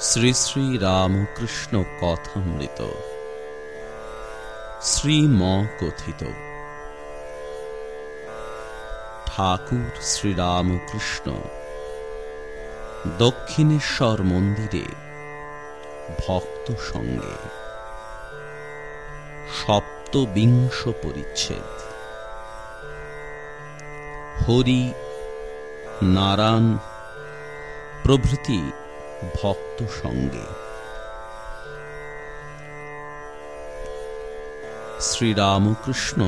শ্রী শ্রী রামকৃষ্ণ কথামৃত। শ্রীম কথিত ঠাকুর শ্রীরামকৃষ্ণ, দক্ষিণেশ্বর মন্দিরে ভক্ত সঙ্গে। সপ্তবিংশ পরিচ্ছেদ। হরি নারায়ণ প্রভৃতি ভক্ত সঙ্গে। শ্রীরামকৃষ্ণ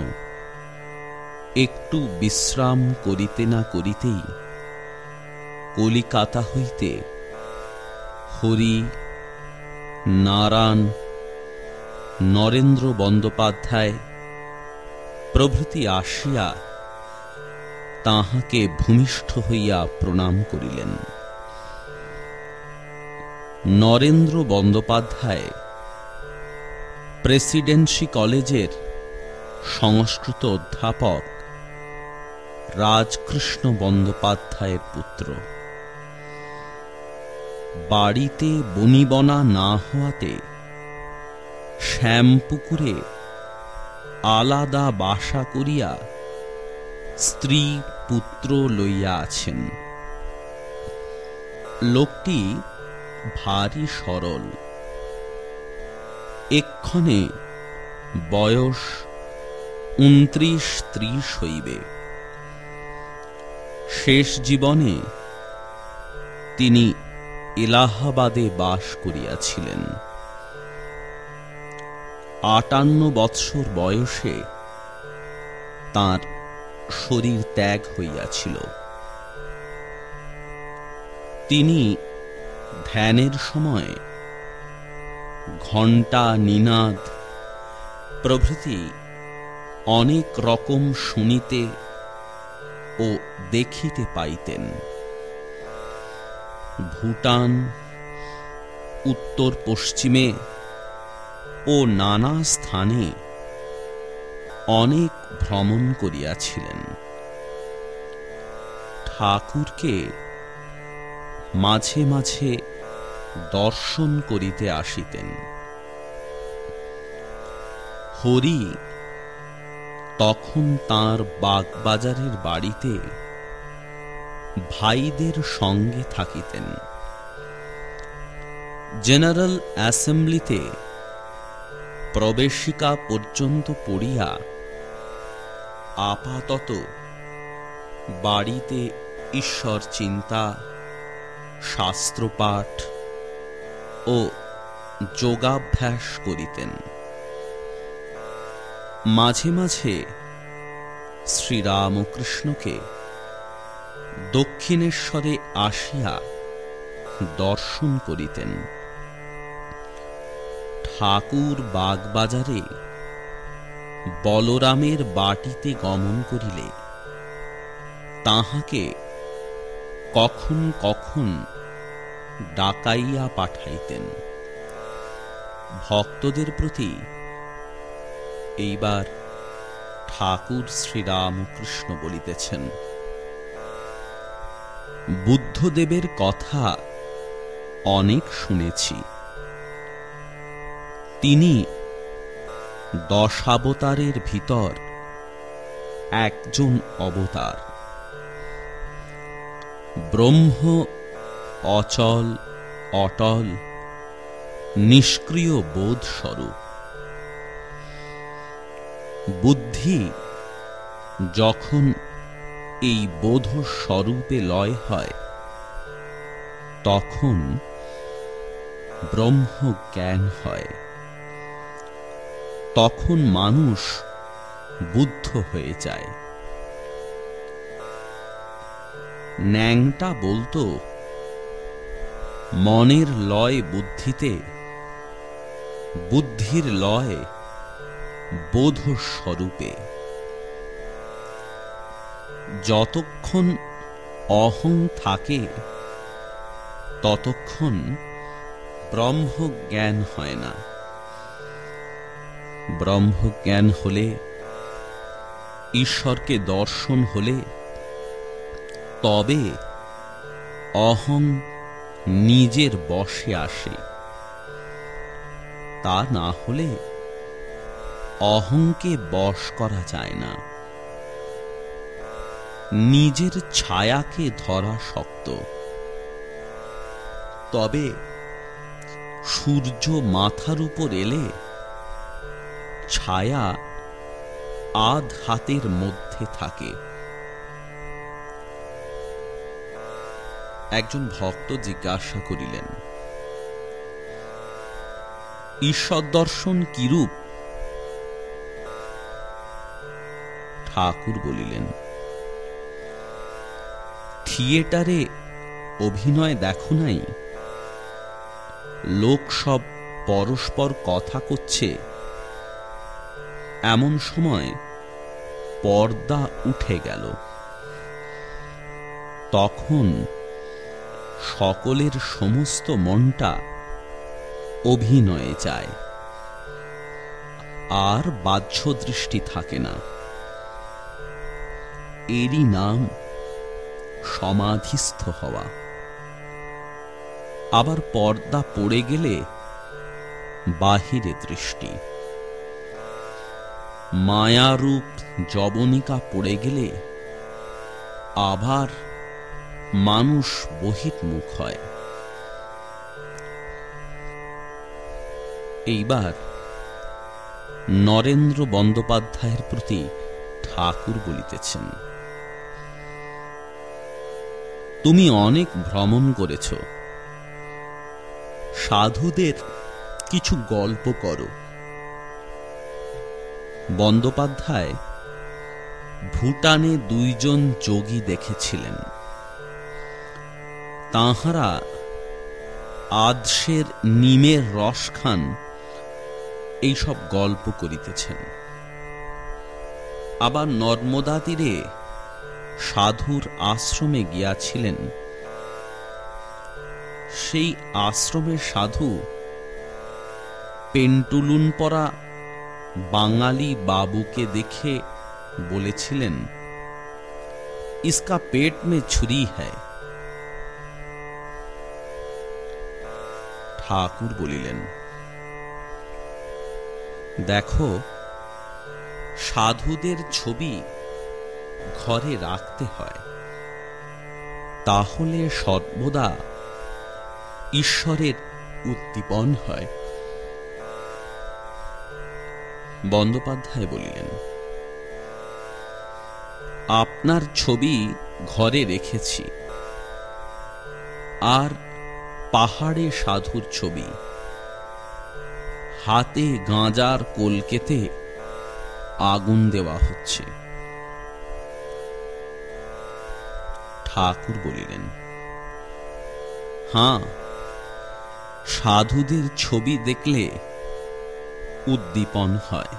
একটু বিশ্রাম করিতে না করিতেই কলিকাতা হইতে হরি, নারায়ণ, নরেন্দ্র বন্দ্যোপাধ্যায় প্রভৃতি আসিয়া তাহাকে ভূমিষ্ঠ হইয়া প্রণাম করিলেন। নরেন্দ্র বন্দ্যোপাধ্যায় প্রেসিডেন্সি কলেজের সংস্কৃত অধ্যাপক রাজকৃষ্ণ বন্দ্যোপাধ্যায়ের পুত্র। বাড়িতে বনিবনা না হওয়াতে শ্যামপুকুরে আলাদা বাসা করিয়া স্ত্রী পুত্র লইয়া আছেন। লোকটি ভারী সরল। এক্ষণে বয়স উনত্রিশ ত্রিশ হইবে। শেষ জীবনে তিনি এলাহাবাদে বাস করিয়াছিলেন। আটান্ন বৎসর বয়সে তার শরীর ত্যাগ হইয়াছিল। তিনি ধ্যানের সময় ঘণ্টা নিনাদ প্রভৃতি অনেক রকম শুনিতে ও দেখিতে পাইতেন। ভুটান উত্তর পশ্চিমে ও নানা স্থানে অনেক ভ্রমণ করিয়াছিলেন। ঠাকুরকে মাঝে মাঝে দর্শন করিতে আসিতেন। হরি তখন তার বাগবাজারের বাড়িতে ভাইদের সঙ্গে থাকিতেন। জেনারেল অ্যাসেম্বলিতে প্রবেশিকা পর্যন্ত পড়িয়া আপাতত বাড়িতে ঈশ্বর চিন্তা শাস্ত্রপাঠ ও যোগাভ্যাস করিতেন। মাঝে মাঝে শ্রীরামকৃষ্ণকে দক্ষিণেশ্বরে আসিয়া দর্শন করিতেন। ঠাকুর বাগবাজারে বলরামের বাটিতে গমন করিলে তাহাকে কখন কখন ডাকাইয়া পাঠাইতেন। ভক্তদের প্রতি এইবার ঠাকুর শ্রীরামকৃষ্ণ বলিতেছেন, বুদ্ধদেবের কথা অনেক শুনেছি। তিনি দশাবতারের ভিতর একজন অবতার। ব্রহ্ম, অচল, অটল, নিষ্ক্রিয় বোধ স্বরূপ বুদ্ধি যখন এই বোধ স্বরূপে লয় হয়, তখন ব্রহ্ম জ্ঞান হয়। তখন মানুষ বুদ্ধ হয়ে যায়। ন্যাংটা বলতো, মনের লয় বুদ্ধিতে, বুদ্ধির লয় বোধ স্বরূপে যতক্ষণ অহং থাকে, ততক্ষণ ব্রহ্ম জ্ঞান হয় না। ব্রহ্ম জ্ঞান হলে, ঈশ্বরকে দর্শন হলে তবে অহং নিজের বশে আসে। তা না হলে অহংকে বশ করা যায় না। নিজের ছায়াকে ধরা শক্ত। তবে সূর্য মাথার উপর এলে ছায়া আধ হাতের মধ্যে থাকে। একজন ভক্ত জিজ্ঞাসা করিলেন, ঈশ্বর দর্শন কিরূপ? ঠাকুর বলিলেন, থিয়েটারে অভিনয় দেখো নাই, লোক সব পরস্পর কথা করছে, এমন সময় পর্দা উঠে গেল। তখন সকলের সমস্ত মনটা অভিনয়ে যায়। আর বাহ্য দৃষ্টি থাকে না। এরই নাম সমাধিস্থ হওয়া। আবার পর্দা পড়ে গেলে বাহিরে দৃষ্টি। মায়ারূপ জবনিকা পড়ে গেলে আবার মানুষ বহির্মুখ হয়। এইবার নরেন্দ্র বন্দ্যোপাধ্যায়ের প্রতি ঠাকুর বলিতেছেন, তুমি অনেক ভ্রমণ করেছ। সাধুদের কিছু গল্প করো। বন্দ্যোপাধ্যায় ভুটানে দুইজন যোগী দেখেছিলেন। তাহারা আদশের নিমের রস খান, এইসব গল্প করিতেছেন। আবার নর্মদা তীরে সাধুর আশ্রমে গিয়াছিলেন। সেই আশ্রমের সাধু পেন্টুলুন পরা বাঙালি বাবুকে দেখে বলেছিলেন, ইসকা পেট মে ছুরি হ্যায়। ঠাকুর বলিলেন, দেখো, সাধুদের ছবি ঘরে রাখতে হয়। তাহলে সর্বদা ঈশ্বরের উদ্দীপন হয়। বন্দ্যোপাধ্যায় বলিলেন, আপনার ছবি ঘরে রেখেছি। আর পাহাড়ে সাধুর ছবি। হাতে গাঁজার কলকেতে আগুন দেওয়া হচ্ছে। ঠাকুর বলিলেন, হাঁ, সাধুদের ছবি দেখলে উদ্দীপন হয়।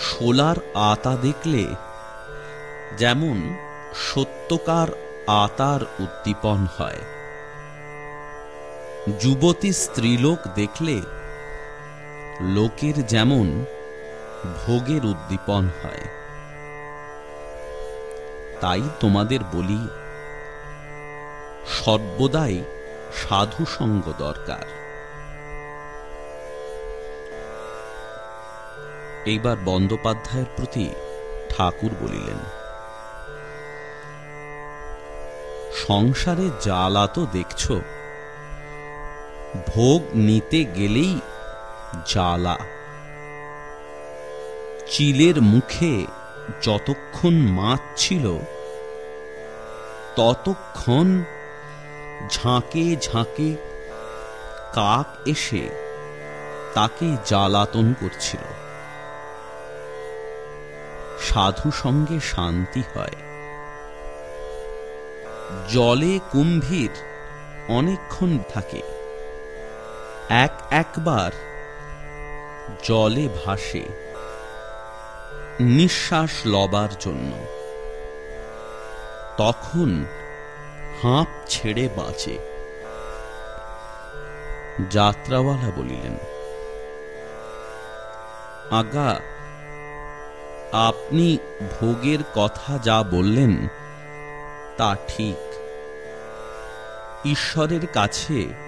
শোলার আতা দেখলে যেমন সত্যকার আতার উদ্দীপন হয়। যুবতী স্ত্রীলোক দেখলে লোকের যেমন ভোগের উদ্দীপন হয়। তাই তোমাদের বলি, সর্বদাই সাধু সঙ্গ দরকার। এইবার বন্দ্যোপাধ্যায়ের প্রতি ঠাকুর বলিলেন, সংসারে জ্বালা তো দেখছ ভোগ নিতে গেলেই জ্বালা। চিলের মুখে যতক্ষণ মাছ ছিল, ততক্ষণ ঝাঁকে ঝাঁকে কাক এসে তাকে জ্বালাতন করছিল। সাধু সঙ্গে শান্তি হয়। জলে কুম্ভীর অনেকক্ষণ থাকে। এক একবার জলে ভাসে নিঃশ্বাস লবার জন্য। তখন হাঁপ ছেড়ে বাঁচে। যাত্রাওয়ালা বলিলেন, আগা, আপনি ভোগের কথা যা বললেন তা ঠিক। ঈশ্বরের কাছে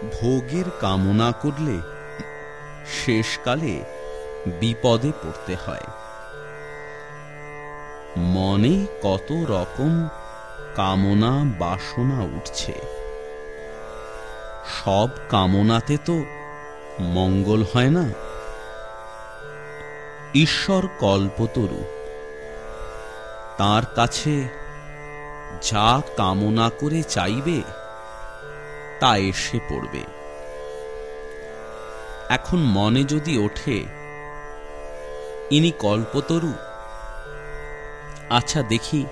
ভোগের কামনা করলে শেষকালে বিপদে পড়তে হয়। মনে কত রকম কামনা বাসনা উঠছে। সব কামনাতে তো মঙ্গল হয় না। ঈশ্বর কল্পতরু তার কাছে যা কামনা করে চাইবে তা এসে পড়বে। এখন মনে যদি ওঠে, ইনি কল্পতরু। আচ্ছা দেখি,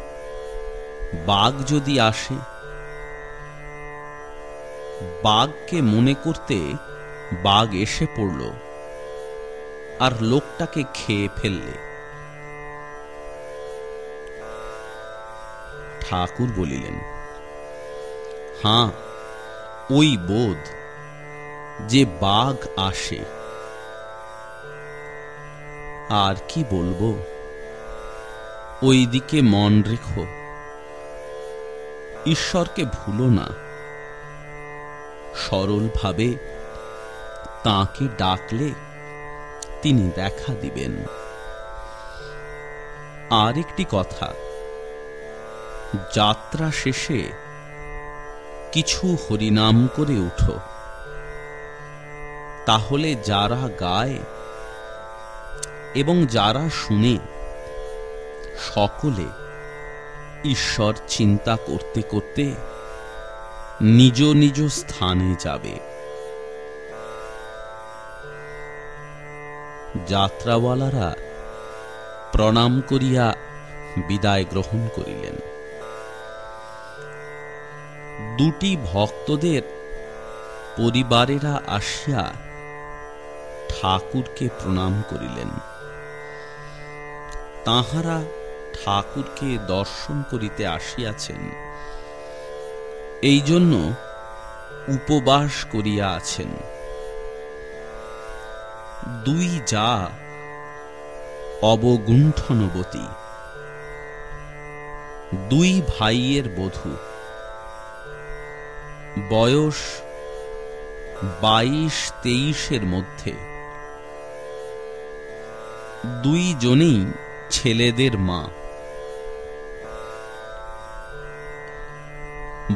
বাঘ যদি আসে, বাঘকে মনে করতে বাঘ এসে পড়ল আর লোকটাকে খেয়ে ফেললে। ঠাকুর বলিলেন, হাঁ ওই বোধ যে বাঘ আসে। আর কি বলব? ওই দিকে মন রেখো। ঈশ্বরকে ভুলো না। সরলভাবে তাকে ডাকলে তিনি দেখা দিবেন। আর একটি কথা, যাত্রা শেষে কিছু হরিনাম করে উঠো। তাহলে যারা গায় এবং যারা শুনে, সকলে ঈশ্বর চিন্তা করতে করতে নিজ নিজ স্থানে যাবে। যাত্রাওয়ালারা প্রণাম করিয়া বিদায় গ্রহণ করিলেন। দুটি ভক্তদের পরিবারেরা আসিয়া ঠাকুরকে প্রণাম করিলেন। তাহারা ঠাকুরকে দর্শন করিতে আসিয়াছেন। এই জন্য উপবাস করিয়া আছেন। দুই যা অবগুণ্ঠনবতী। দুই ভাইয়ের বধূ। বয়স বাইশ তেইশের মধ্যে। দুইজনেই ছেলেদের মা।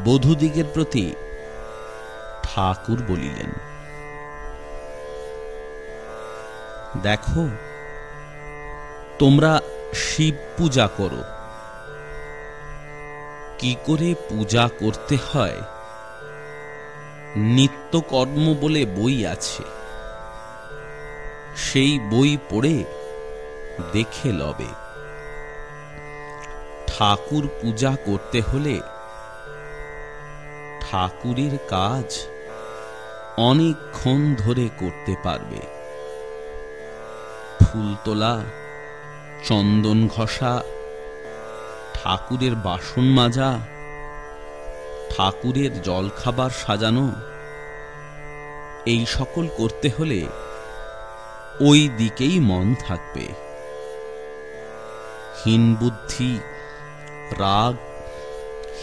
বধূদিগের প্রতি ঠাকুর বলিলেন, দেখো, তোমরা শিব পূজা করো। কি করে পূজা করতে হয়? নিত্যকর্ম বলে বই আছে। সেই বই পড়ে দেখে লবে। ঠাকুর পূজা করতে হলে ঠাকুরের কাজ অনেকক্ষণ ধরে করতে পারবে। ফুল তোলা চন্দন ঘষা, ঠাকুরের বাসন মাজা ঠাকুরের জলখাবার সাজানো। এই সকল করতে হলে ওই দিকেই মন থাকবে। হীন বুদ্ধি, রাগ,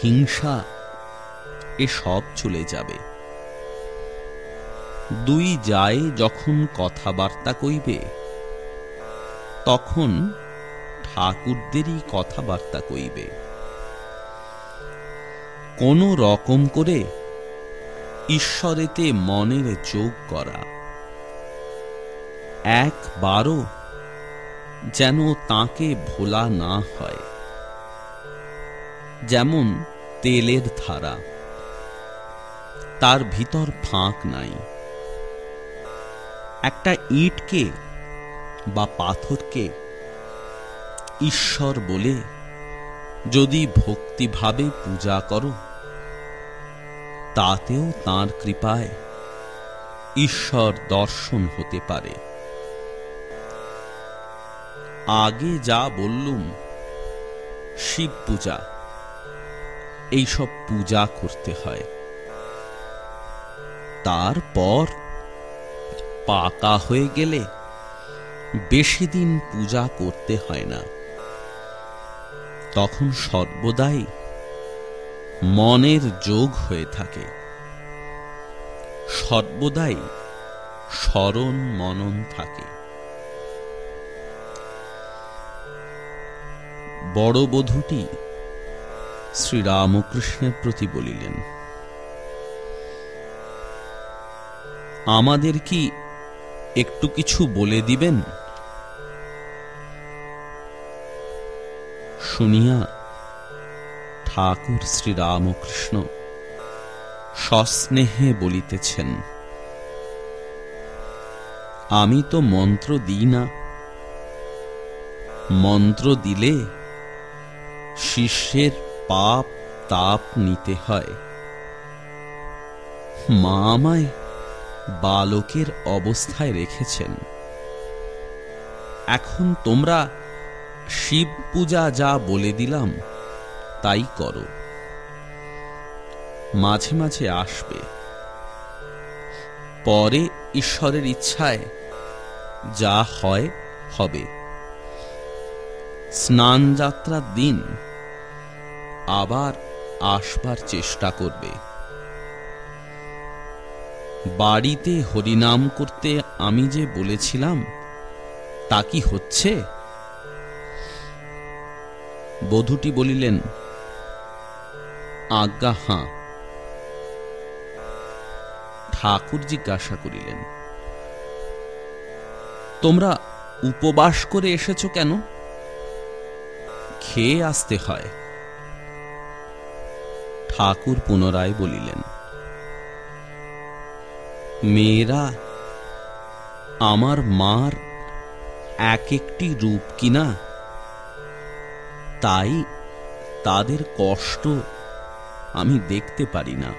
হিংসা এসব চলে যাবে। দুই যায় যখন কথাবার্তা কইবে, তখন ঠাকুরদেরই কথাবার্তা কইবে। কোন রকম করে ঈশ্বরেতে মনের যোগ করা। একবারও যেন তাকে ভোলা না হয়। যেমন তেলের ধারা। তার ভিতর ফাঁক নাই। একটা ইটকে বা পাথরকে ঈশ্বর বলে যদি ভক্তিভাবে পূজা করো তাতেও তার কৃপায় ঈশ্বর দর্শন হতে পারে। আগে যা বললুম, শিব পূজা এইসব পূজা করতে হয়। তারপর পাকা হয়ে গেলে বেশি দিন পূজা করতে হয় না। তখন সর্বদাই মনের যোগ হয়ে থাকে। সর্বদাই স্মরণ মনন থাকে। বড় বধূটি শ্রীরামকৃষ্ণের প্রতি বলিলেন, আমাদের কি একটু কিছু বলে দিবেন? শুনিয়া ঠাকুর শ্রীরামকৃষ্ণ, সস্নেহে বলিতেছেন, আমি তো মন্ত্র দিই না। মন্ত্র দিলে শিষ্যের পাপ তাপ নিতে হয়। মা আমায় বালকের অবস্থায় রেখেছেন। এখন তোমরা শিব পূজা যা বলে দিলাম তাই করো। মাঝে মাঝে আসবে। পরে ঈশ্বরের ইচ্ছায় যা হয়, হবে। স্নান যাত্রার দিন আবার আসবার চেষ্টা করবে। বাড়িতে হরিনাম করতে আমি যে বলেছিলাম, তা কি হচ্ছে? বধূটি বলিলেন আজ্ঞা, হাঁ। ঠাকুর জিজ্ঞাসা করিলেন, তোমরা উপবাস করে এসেছ কেন? খেয়ে আসতে হয়। ঠাকুর পুনরায় বলিলেন, মেয়েরা, আমার মার এক একটি রূপ কিনা? তাই তাদের কষ্ট আমি দেখতে পারি না।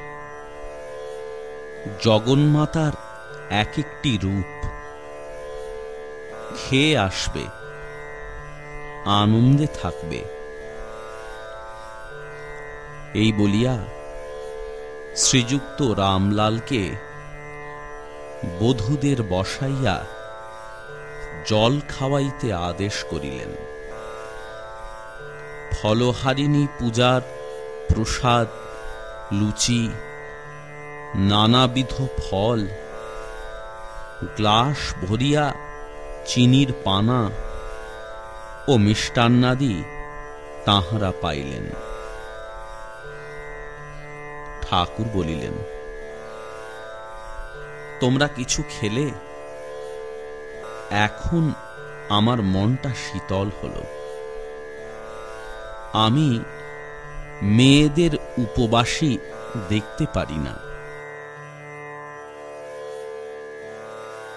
জগন্মাতার এক একটি রূপ খেয়ে আসবে, আনন্দে থাকবে। এই বলিয়া শ্রীযুক্ত রামলালকে বধূদের বসাইয়া জল খাওয়াইতে আদেশ করিলেন। ফলহারিণী পূজার প্রসাদ, লুচি, নানাবিধ ফল, গ্লাস ভরিয়া চিনির পানা ও মিষ্টান্নাদি তাহারা পাইলেন। ঠাকুর বলিলেন, তোমরা কিছু খেলে? এখন আমার মনটা শীতল হল। আমি মেয়েদের উপবাসী দেখতে পারি না।